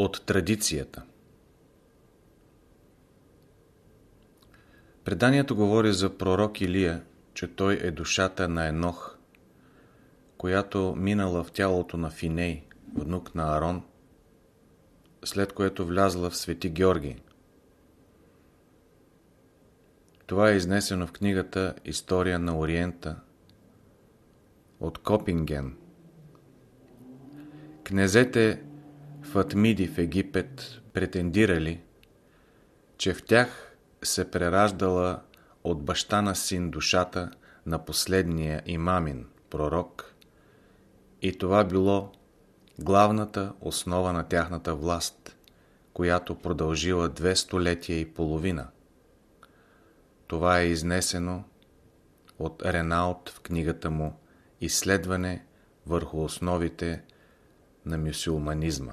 От традицията Преданието говори за пророк Илия, че той е душата на Енох, която минала в тялото на Финей, внук на Арон, след което влязла в Свети Георги. Това е изнесено в книгата История на Ориента от Копинген. Кнезете Фатмиди в Египет претендирали, че в тях се прераждала от баща на син душата на последния имамин, пророк, и това било главната основа на тяхната власт, която продължила две столетия и половина. Това е изнесено от Ренаут в книгата му Изследване върху основите на мюсюлманизма.